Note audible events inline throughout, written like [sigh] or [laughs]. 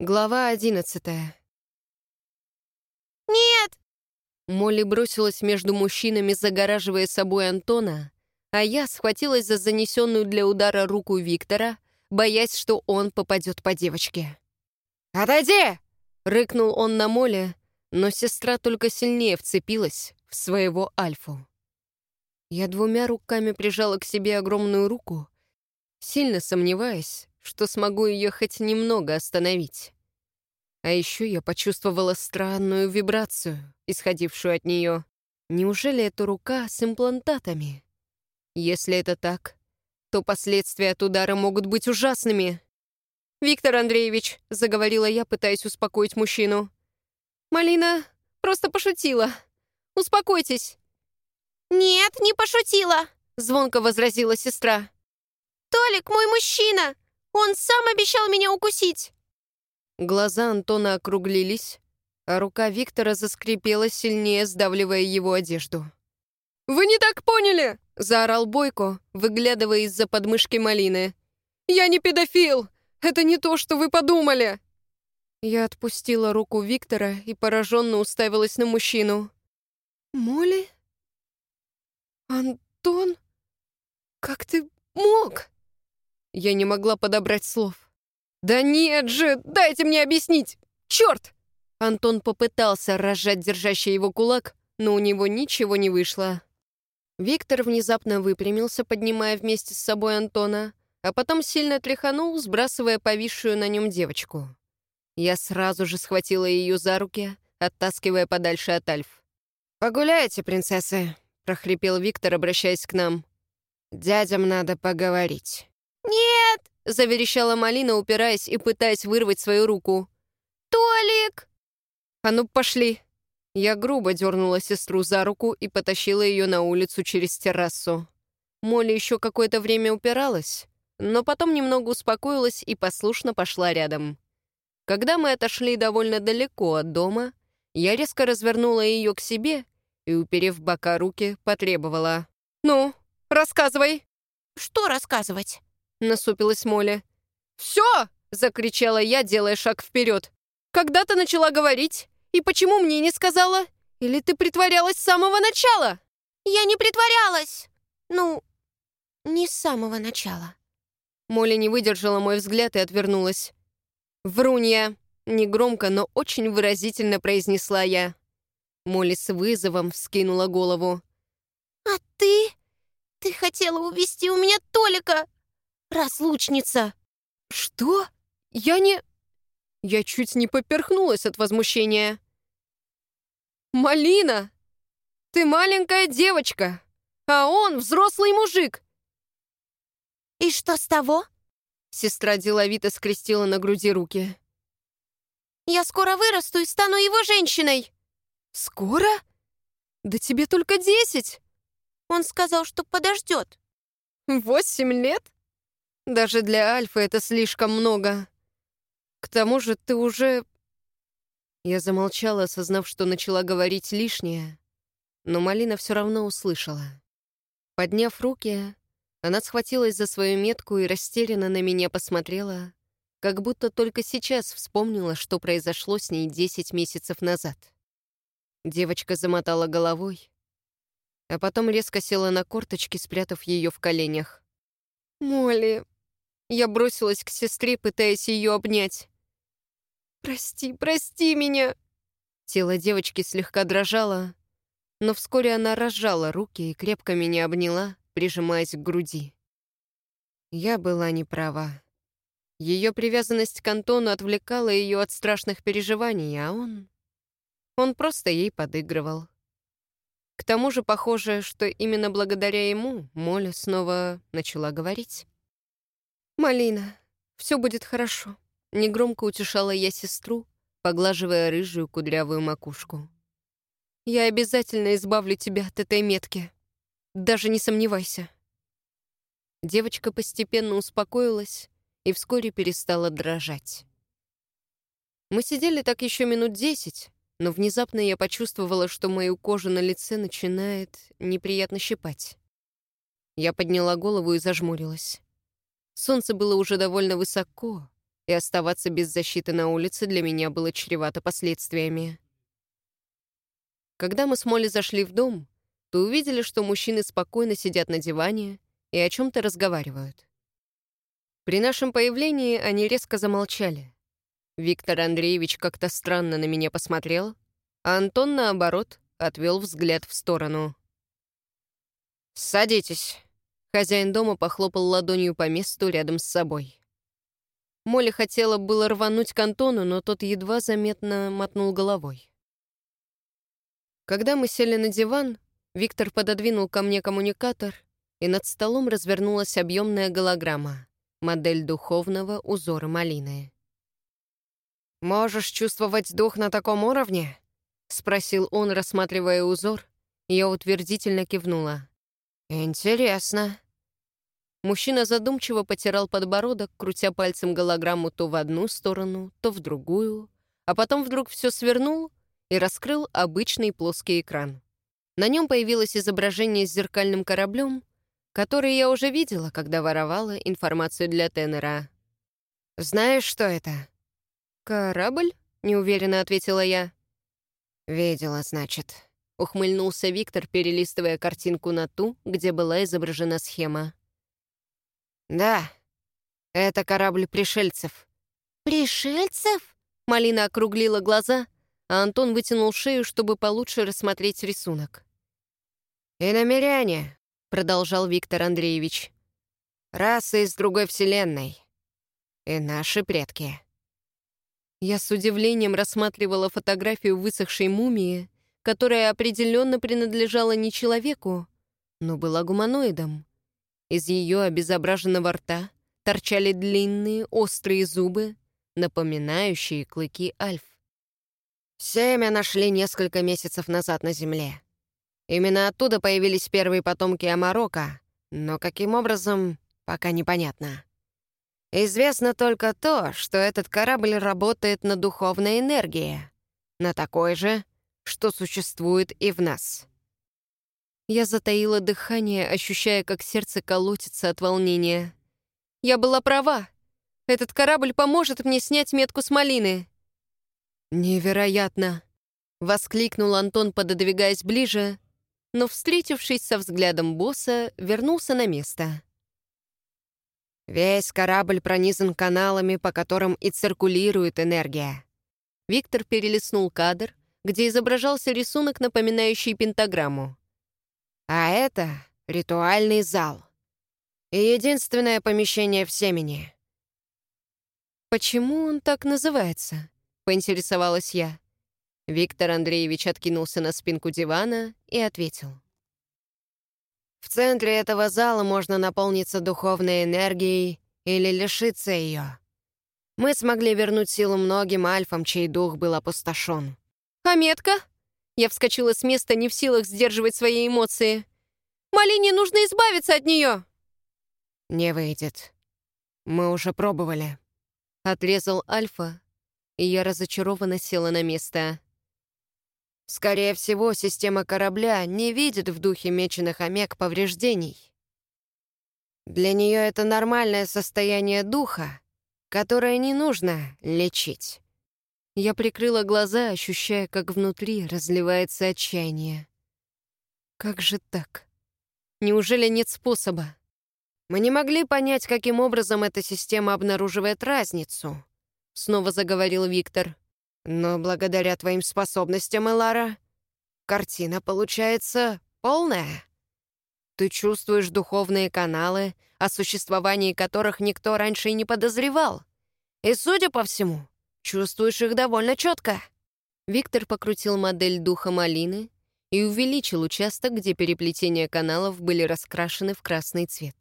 Глава одиннадцатая. «Нет!» Молли бросилась между мужчинами, загораживая собой Антона, а я схватилась за занесенную для удара руку Виктора, боясь, что он попадет по девочке. «Отойди!» — рыкнул он на Молли, но сестра только сильнее вцепилась в своего Альфу. Я двумя руками прижала к себе огромную руку, сильно сомневаясь, что смогу ее хоть немного остановить. А еще я почувствовала странную вибрацию, исходившую от нее. Неужели это рука с имплантатами? Если это так, то последствия от удара могут быть ужасными. «Виктор Андреевич», — заговорила я, пытаясь успокоить мужчину. «Малина просто пошутила. Успокойтесь». «Нет, не пошутила», — звонко возразила сестра. «Толик мой мужчина. Он сам обещал меня укусить!» Глаза Антона округлились, а рука Виктора заскрипела сильнее, сдавливая его одежду. «Вы не так поняли!» — заорал Бойко, выглядывая из-за подмышки малины. «Я не педофил! Это не то, что вы подумали!» Я отпустила руку Виктора и пораженно уставилась на мужчину. «Молли? Антон? Как ты мог?» Я не могла подобрать слов. «Да нет же, дайте мне объяснить! Черт!» Антон попытался разжать держащий его кулак, но у него ничего не вышло. Виктор внезапно выпрямился, поднимая вместе с собой Антона, а потом сильно тряханул, сбрасывая повисшую на нем девочку. Я сразу же схватила ее за руки, оттаскивая подальше от Альф. «Погуляйте, принцессы», — прохрипел Виктор, обращаясь к нам. «Дядям надо поговорить». «Нет!» — заверещала Малина, упираясь и пытаясь вырвать свою руку. «Толик!» «А ну, пошли!» Я грубо дернула сестру за руку и потащила ее на улицу через террасу. Молли еще какое-то время упиралась, но потом немного успокоилась и послушно пошла рядом. Когда мы отошли довольно далеко от дома, я резко развернула ее к себе и, уперев бока руки, потребовала. «Ну, рассказывай!» «Что рассказывать?» — насупилась Молли. «Все!» — закричала я, делая шаг вперед. «Когда ты начала говорить? И почему мне не сказала? Или ты притворялась с самого начала?» «Я не притворялась! Ну, не с самого начала». Молли не выдержала мой взгляд и отвернулась. «Врунья!» — негромко, но очень выразительно произнесла я. Молли с вызовом вскинула голову. «А ты? Ты хотела увести у меня Толика!» «Разлучница!» «Что? Я не...» Я чуть не поперхнулась от возмущения. «Малина! Ты маленькая девочка, а он взрослый мужик!» «И что с того?» Сестра деловито скрестила на груди руки. «Я скоро вырасту и стану его женщиной!» «Скоро? Да тебе только десять!» Он сказал, что подождет. «Восемь лет?» Даже для Альфа это слишком много. К тому же ты уже...» Я замолчала, осознав, что начала говорить лишнее, но Малина все равно услышала. Подняв руки, она схватилась за свою метку и растерянно на меня посмотрела, как будто только сейчас вспомнила, что произошло с ней десять месяцев назад. Девочка замотала головой, а потом резко села на корточки, спрятав ее в коленях. «Молли, я бросилась к сестре, пытаясь ее обнять. «Прости, прости меня!» Тело девочки слегка дрожало, но вскоре она разжала руки и крепко меня обняла, прижимаясь к груди. Я была не права. Ее привязанность к Антону отвлекала ее от страшных переживаний, а он... Он просто ей подыгрывал. К тому же похоже, что именно благодаря ему Моля снова начала говорить. «Малина, все будет хорошо», — негромко утешала я сестру, поглаживая рыжую кудрявую макушку. «Я обязательно избавлю тебя от этой метки. Даже не сомневайся». Девочка постепенно успокоилась и вскоре перестала дрожать. Мы сидели так еще минут десять, но внезапно я почувствовала, что мою кожу на лице начинает неприятно щипать. Я подняла голову и зажмурилась. Солнце было уже довольно высоко, и оставаться без защиты на улице для меня было чревато последствиями. Когда мы с Молли зашли в дом, то увидели, что мужчины спокойно сидят на диване и о чем-то разговаривают. При нашем появлении они резко замолчали. Виктор Андреевич как-то странно на меня посмотрел, а Антон, наоборот, отвел взгляд в сторону. «Садитесь». Хозяин дома похлопал ладонью по месту рядом с собой. Молли хотела было рвануть к Антону, но тот едва заметно мотнул головой. Когда мы сели на диван, Виктор пододвинул ко мне коммуникатор, и над столом развернулась объемная голограмма, модель духовного узора малины. «Можешь чувствовать дух на таком уровне?» — спросил он, рассматривая узор. Я утвердительно кивнула. «Интересно». Мужчина задумчиво потирал подбородок, крутя пальцем голограмму то в одну сторону, то в другую, а потом вдруг все свернул и раскрыл обычный плоский экран. На нем появилось изображение с зеркальным кораблем, который я уже видела, когда воровала информацию для Теннера. «Знаешь, что это?» «Корабль?» — неуверенно ответила я. «Видела, значит», — ухмыльнулся Виктор, перелистывая картинку на ту, где была изображена схема. «Да, это корабль пришельцев». «Пришельцев?» Малина округлила глаза, а Антон вытянул шею, чтобы получше рассмотреть рисунок. «И намеряне», — продолжал Виктор Андреевич. «Расы из другой вселенной. И наши предки». Я с удивлением рассматривала фотографию высохшей мумии, которая определенно принадлежала не человеку, но была гуманоидом. Из ее обезображенного рта торчали длинные острые зубы, напоминающие клыки альф. Семя нашли несколько месяцев назад на Земле. Именно оттуда появились первые потомки Амарока, но каким образом, пока непонятно. Известно только то, что этот корабль работает на духовной энергии, на такой же, что существует и в нас. Я затаила дыхание, ощущая, как сердце колотится от волнения. Я была права. Этот корабль поможет мне снять метку с малины. «Невероятно!» — воскликнул Антон, пододвигаясь ближе, но, встретившись со взглядом босса, вернулся на место. Весь корабль пронизан каналами, по которым и циркулирует энергия. Виктор перелистнул кадр, где изображался рисунок, напоминающий пентаграмму. А это ритуальный зал. И единственное помещение в Семени. «Почему он так называется?» — поинтересовалась я. Виктор Андреевич откинулся на спинку дивана и ответил. В центре этого зала можно наполниться духовной энергией или лишиться ее. Мы смогли вернуть силу многим альфам, чей дух был опустошен. «А метка?» Я вскочила с места, не в силах сдерживать свои эмоции. «Малине нужно избавиться от нее!» «Не выйдет. Мы уже пробовали». Отрезал Альфа, и я разочарованно села на место. Скорее всего, система корабля не видит в духе меченых омег повреждений. Для нее это нормальное состояние духа, которое не нужно лечить. Я прикрыла глаза, ощущая, как внутри разливается отчаяние. Как же так? Неужели нет способа? Мы не могли понять, каким образом эта система обнаруживает разницу. Снова заговорил Виктор. Но благодаря твоим способностям, Элара, картина получается полная. Ты чувствуешь духовные каналы, о существовании которых никто раньше и не подозревал. И, судя по всему, чувствуешь их довольно четко. Виктор покрутил модель духа малины и увеличил участок, где переплетения каналов были раскрашены в красный цвет.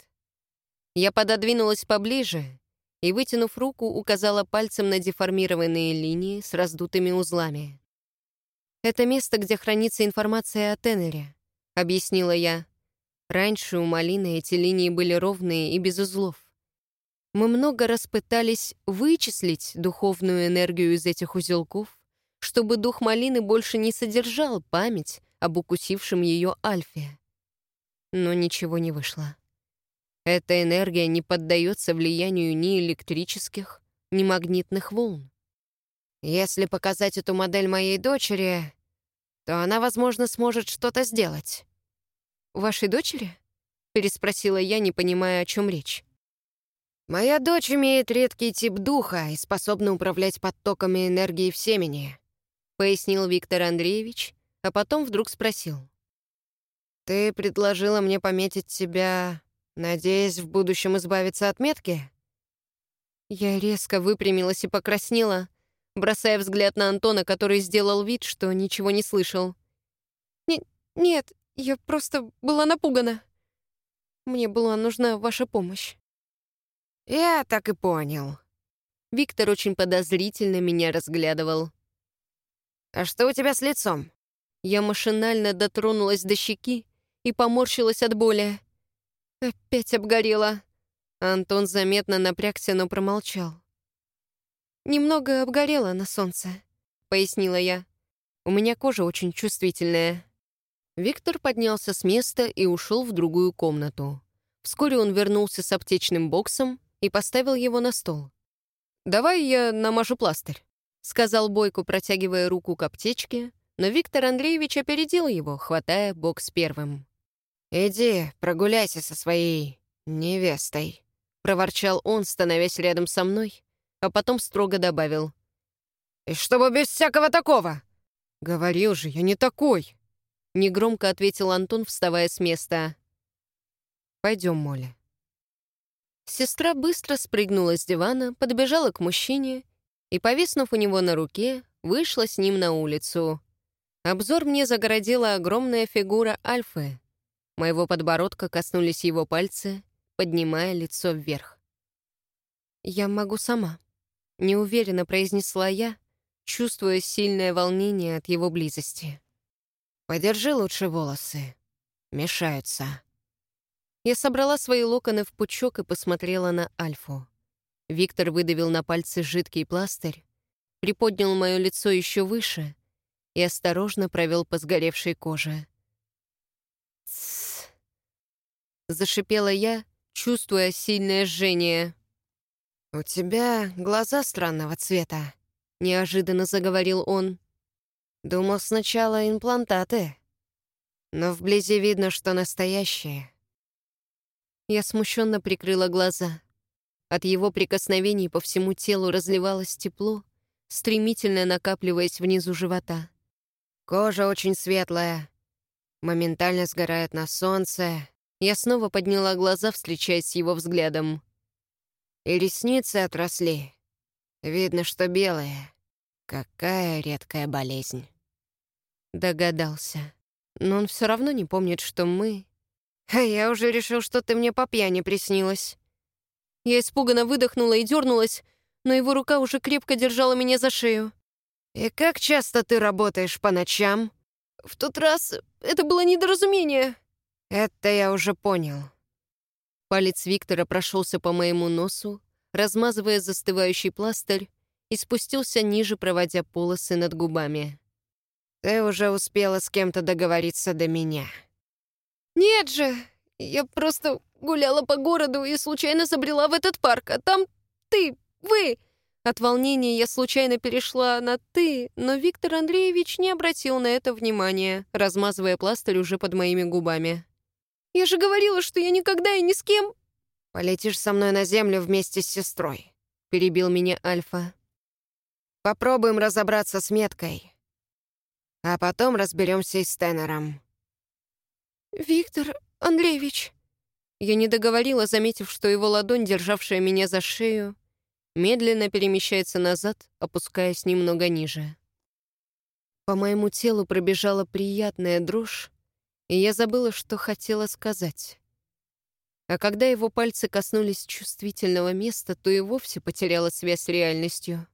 Я пододвинулась поближе и, вытянув руку, указала пальцем на деформированные линии с раздутыми узлами. «Это место, где хранится информация о Теннере», — объяснила я. Раньше у Малины эти линии были ровные и без узлов. Мы много раз пытались вычислить духовную энергию из этих узелков, чтобы дух Малины больше не содержал память об укусившем ее Альфе. Но ничего не вышло. Эта энергия не поддается влиянию ни электрических, ни магнитных волн. Если показать эту модель моей дочери, то она, возможно, сможет что-то сделать. «Вашей дочери?» — переспросила я, не понимая, о чем речь. «Моя дочь имеет редкий тип духа и способна управлять потоками энергии в семени», — пояснил Виктор Андреевич, а потом вдруг спросил. «Ты предложила мне пометить тебя, надеясь в будущем избавиться от метки?» Я резко выпрямилась и покраснела, бросая взгляд на Антона, который сделал вид, что ничего не слышал. Н «Нет, я просто была напугана. Мне была нужна ваша помощь». «Я так и понял». Виктор очень подозрительно меня разглядывал. «А что у тебя с лицом?» Я машинально дотронулась до щеки и поморщилась от боли. Опять обгорела. Антон заметно напрягся, но промолчал. «Немного обгорела на солнце», — пояснила я. «У меня кожа очень чувствительная». Виктор поднялся с места и ушел в другую комнату. Вскоре он вернулся с аптечным боксом и поставил его на стол. «Давай я намажу пластырь», — сказал Бойко, протягивая руку к аптечке, но Виктор Андреевич опередил его, хватая бокс первым. «Иди, прогуляйся со своей невестой», — проворчал он, становясь рядом со мной, а потом строго добавил. «И чтобы без всякого такого!» «Говорил же, я не такой!» Негромко ответил Антон, вставая с места. «Пойдем, Моля». Сестра быстро спрыгнула с дивана, подбежала к мужчине и, повиснув у него на руке, вышла с ним на улицу. Обзор мне загородила огромная фигура Альфы. Моего подбородка коснулись его пальцы, поднимая лицо вверх. «Я могу сама», — неуверенно произнесла я, чувствуя сильное волнение от его близости. «Подержи лучше волосы. Мешаются». Я собрала свои локоны в пучок и посмотрела на Альфу. Виктор выдавил на пальцы жидкий пластырь, приподнял мое лицо еще выше и осторожно провел по сгоревшей коже. «Тссс!» — зашипела я, чувствуя сильное жжение. «У тебя глаза странного цвета», — неожиданно заговорил он. Думал сначала имплантаты, но вблизи видно, что настоящие. Я смущенно прикрыла глаза. От его прикосновений по всему телу разливалось тепло, стремительно накапливаясь внизу живота. Кожа очень светлая, моментально сгорает на солнце. Я снова подняла глаза, встречаясь с его взглядом. И ресницы отросли. Видно, что белые. Какая редкая болезнь. Догадался. Но он все равно не помнит, что мы... А я уже решил, что ты мне по пьяни приснилась. Я испуганно выдохнула и дернулась, но его рука уже крепко держала меня за шею. «И как часто ты работаешь по ночам?» «В тот раз это было недоразумение». «Это я уже понял». Палец Виктора прошелся по моему носу, размазывая застывающий пластырь, и спустился ниже, проводя полосы над губами. «Ты уже успела с кем-то договориться до меня». «Нет же! Я просто гуляла по городу и случайно забрела в этот парк, а там ты, вы...» От волнения я случайно перешла на «ты», но Виктор Андреевич не обратил на это внимания, размазывая пластырь уже под моими губами. «Я же говорила, что я никогда и ни с кем...» «Полетишь со мной на землю вместе с сестрой», — перебил меня Альфа. Попробуем разобраться с меткой. А потом разберемся и с тенором. «Виктор Андреевич...» Я не договорила, заметив, что его ладонь, державшая меня за шею, медленно перемещается назад, опускаясь немного ниже. По моему телу пробежала приятная дрожь, и я забыла, что хотела сказать. А когда его пальцы коснулись чувствительного места, то и вовсе потеряла связь с реальностью.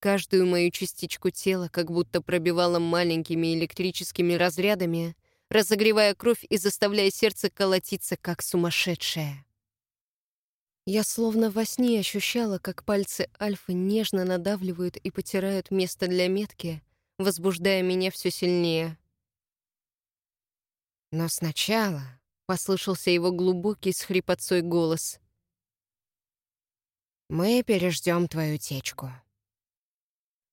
Каждую мою частичку тела как будто пробивала маленькими электрическими разрядами, разогревая кровь и заставляя сердце колотиться, как сумасшедшее. Я словно во сне ощущала, как пальцы Альфы нежно надавливают и потирают место для метки, возбуждая меня все сильнее. Но сначала послышался его глубокий с хрипотцой голос. Мы переждем твою течку».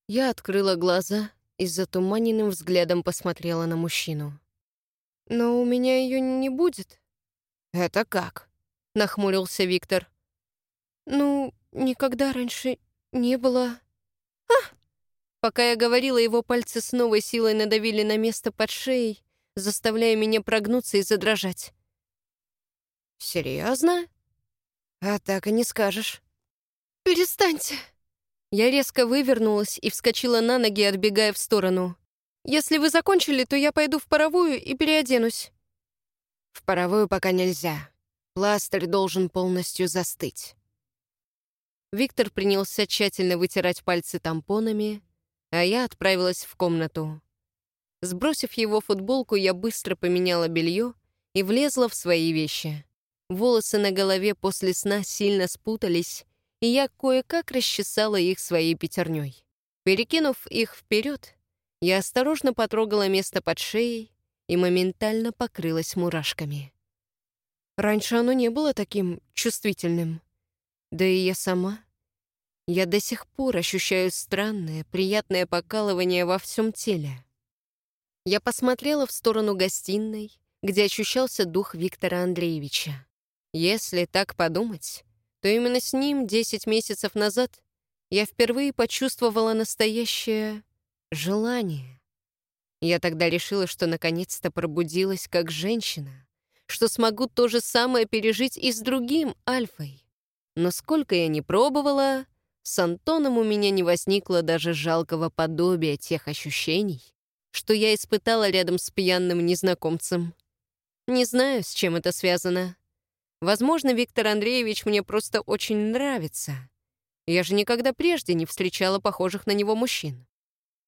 Я открыла глаза и затуманенным взглядом посмотрела на мужчину. «Но у меня ее не будет». «Это как?» — нахмурился Виктор. «Ну, никогда раньше не было...» «А!» Пока я говорила, его пальцы с новой силой надавили на место под шеей, заставляя меня прогнуться и задрожать. «Серьезно? А так и не скажешь». «Перестаньте!» Я резко вывернулась и вскочила на ноги, отбегая в сторону. «Если вы закончили, то я пойду в паровую и переоденусь». «В паровую пока нельзя. Пластырь должен полностью застыть». Виктор принялся тщательно вытирать пальцы тампонами, а я отправилась в комнату. Сбросив его футболку, я быстро поменяла белье и влезла в свои вещи. Волосы на голове после сна сильно спутались, и я кое-как расчесала их своей пятерней. Перекинув их вперед, я осторожно потрогала место под шеей и моментально покрылась мурашками. Раньше оно не было таким чувствительным. Да и я сама. Я до сих пор ощущаю странное, приятное покалывание во всем теле. Я посмотрела в сторону гостиной, где ощущался дух Виктора Андреевича. Если так подумать, то именно с ним 10 месяцев назад я впервые почувствовала настоящее желание. Я тогда решила, что наконец-то пробудилась как женщина, что смогу то же самое пережить и с другим Альфой. Но сколько я не пробовала, с Антоном у меня не возникло даже жалкого подобия тех ощущений, что я испытала рядом с пьяным незнакомцем. Не знаю, с чем это связано. Возможно, Виктор Андреевич мне просто очень нравится. Я же никогда прежде не встречала похожих на него мужчин.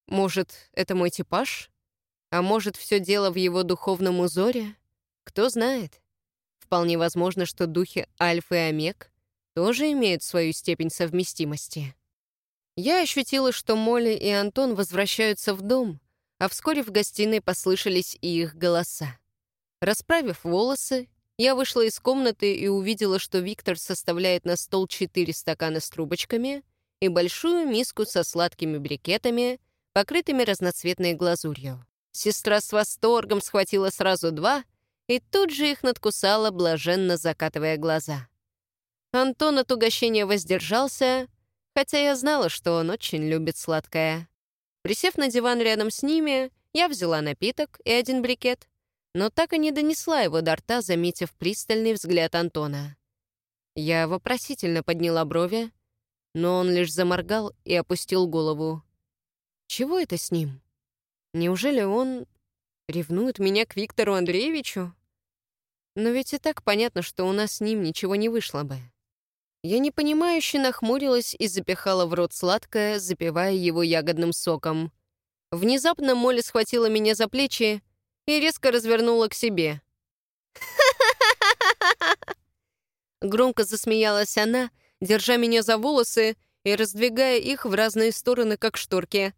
Может, это мой типаж? А может, все дело в его духовном узоре? Кто знает. Вполне возможно, что духи Альф и Омег тоже имеют свою степень совместимости. Я ощутила, что Молли и Антон возвращаются в дом, а вскоре в гостиной послышались и их голоса. Расправив волосы, я вышла из комнаты и увидела, что Виктор составляет на стол четыре стакана с трубочками и большую миску со сладкими брикетами, покрытыми разноцветной глазурью. Сестра с восторгом схватила сразу два и тут же их надкусала, блаженно закатывая глаза. Антон от угощения воздержался, хотя я знала, что он очень любит сладкое. Присев на диван рядом с ними, я взяла напиток и один брикет, но так и не донесла его до рта, заметив пристальный взгляд Антона. Я вопросительно подняла брови, но он лишь заморгал и опустил голову. Чего это с ним? Неужели он ревнует меня к Виктору Андреевичу? Но ведь и так понятно, что у нас с ним ничего не вышло бы. Я непонимающе нахмурилась и запихала в рот сладкое, запивая его ягодным соком. Внезапно Молли схватила меня за плечи и резко развернула к себе. [laughs] Громко засмеялась она, держа меня за волосы и раздвигая их в разные стороны, как шторки.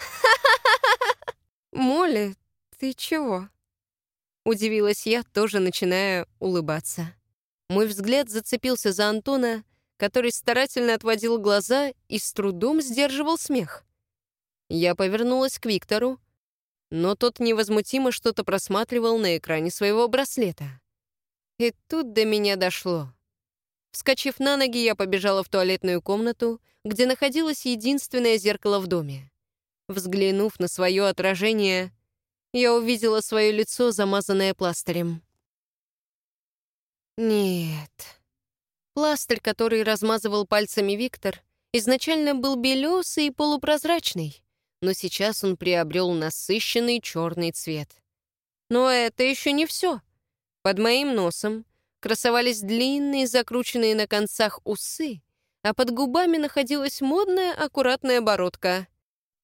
[laughs] «Молли, ты чего?» Удивилась я, тоже начиная улыбаться. Мой взгляд зацепился за Антона, который старательно отводил глаза и с трудом сдерживал смех. Я повернулась к Виктору, но тот невозмутимо что-то просматривал на экране своего браслета. И тут до меня дошло. Вскочив на ноги, я побежала в туалетную комнату, где находилось единственное зеркало в доме. Взглянув на свое отражение, я увидела свое лицо, замазанное пластырем. Нет. Пластырь, который размазывал пальцами Виктор, изначально был белесый и полупрозрачный, но сейчас он приобрел насыщенный черный цвет. Но это еще не все. Под моим носом красовались длинные, закрученные на концах усы, а под губами находилась модная, аккуратная бородка.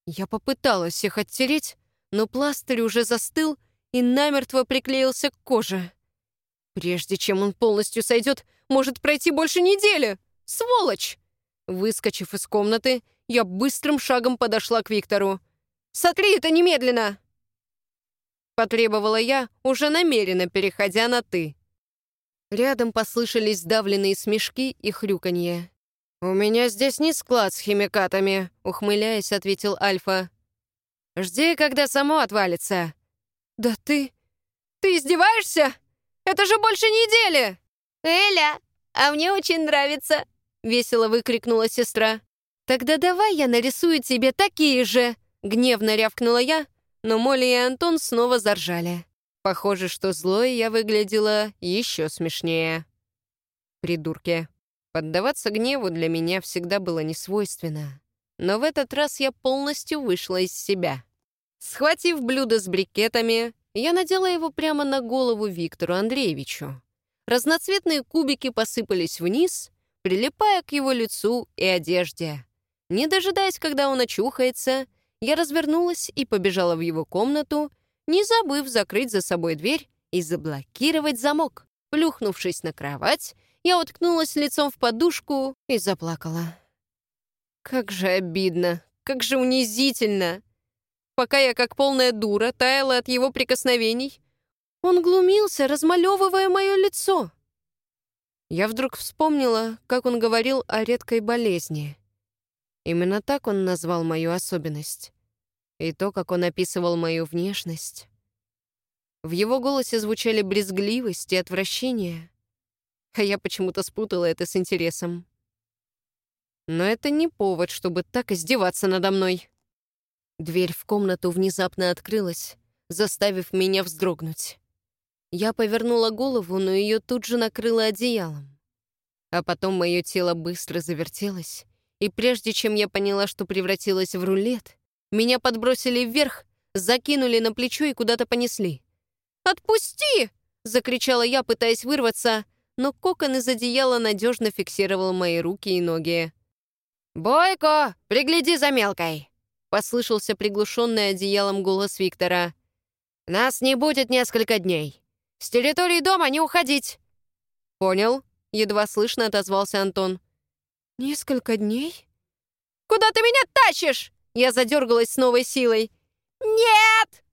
Я попыталась их оттереть, но пластырь уже застыл и намертво приклеился к коже. Прежде чем он полностью сойдет, может пройти больше недели. Сволочь! Выскочив из комнаты, я быстрым шагом подошла к Виктору. «Сотри это немедленно!» Потребовала я, уже намеренно переходя на «ты». Рядом послышались сдавленные смешки и хрюканье. «У меня здесь не склад с химикатами», — ухмыляясь, ответил Альфа. «Жди, когда само отвалится». «Да ты... ты издеваешься? Это же больше недели!» «Эля, а мне очень нравится!» — весело выкрикнула сестра. «Тогда давай я нарисую тебе такие же!» — гневно рявкнула я, но Молли и Антон снова заржали. Похоже, что злой я выглядела еще смешнее. Придурки. Поддаваться гневу для меня всегда было несвойственно. Но в этот раз я полностью вышла из себя. Схватив блюдо с брикетами, я надела его прямо на голову Виктору Андреевичу. Разноцветные кубики посыпались вниз, прилипая к его лицу и одежде. Не дожидаясь, когда он очухается, я развернулась и побежала в его комнату, не забыв закрыть за собой дверь и заблокировать замок. Плюхнувшись на кровать, я уткнулась лицом в подушку и заплакала. Как же обидно, как же унизительно. Пока я, как полная дура, таяла от его прикосновений, он глумился, размалевывая мое лицо. Я вдруг вспомнила, как он говорил о редкой болезни. Именно так он назвал мою особенность. И то, как он описывал мою внешность. В его голосе звучали брезгливость и отвращение, а я почему-то спутала это с интересом. Но это не повод, чтобы так издеваться надо мной. Дверь в комнату внезапно открылась, заставив меня вздрогнуть. Я повернула голову, но ее тут же накрыло одеялом. А потом мое тело быстро завертелось, и прежде чем я поняла, что превратилась в рулет, меня подбросили вверх, закинули на плечо и куда-то понесли. «Отпусти!» — закричала я, пытаясь вырваться, но кокон из одеяла надежно фиксировал мои руки и ноги. «Бойко, пригляди за мелкой!» — послышался приглушенный одеялом голос Виктора. «Нас не будет несколько дней. С территории дома не уходить!» «Понял», — едва слышно отозвался Антон. «Несколько дней?» «Куда ты меня тащишь?» Я задергалась с новой силой. «Нет!»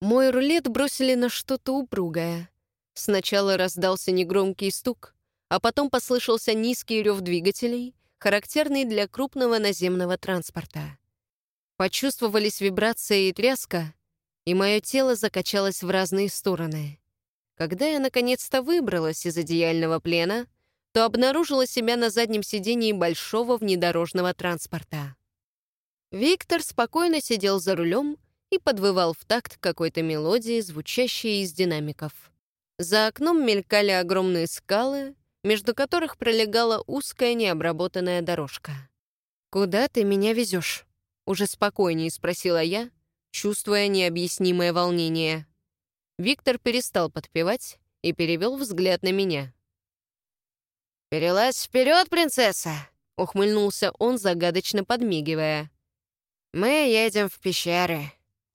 Мой рулет бросили на что-то упругое. Сначала раздался негромкий стук, а потом послышался низкий рев двигателей, характерный для крупного наземного транспорта. Почувствовались вибрация и тряска, и мое тело закачалось в разные стороны. Когда я наконец-то выбралась из одеяльного плена, то обнаружила себя на заднем сидении большого внедорожного транспорта. Виктор спокойно сидел за рулем и подвывал в такт какой-то мелодии, звучащей из динамиков. За окном мелькали огромные скалы, между которых пролегала узкая необработанная дорожка. «Куда ты меня везешь?» — уже спокойнее спросила я, чувствуя необъяснимое волнение. Виктор перестал подпевать и перевел взгляд на меня. «Перелазь вперед, принцесса!» — ухмыльнулся он, загадочно подмигивая. «Мы едем в пещеры».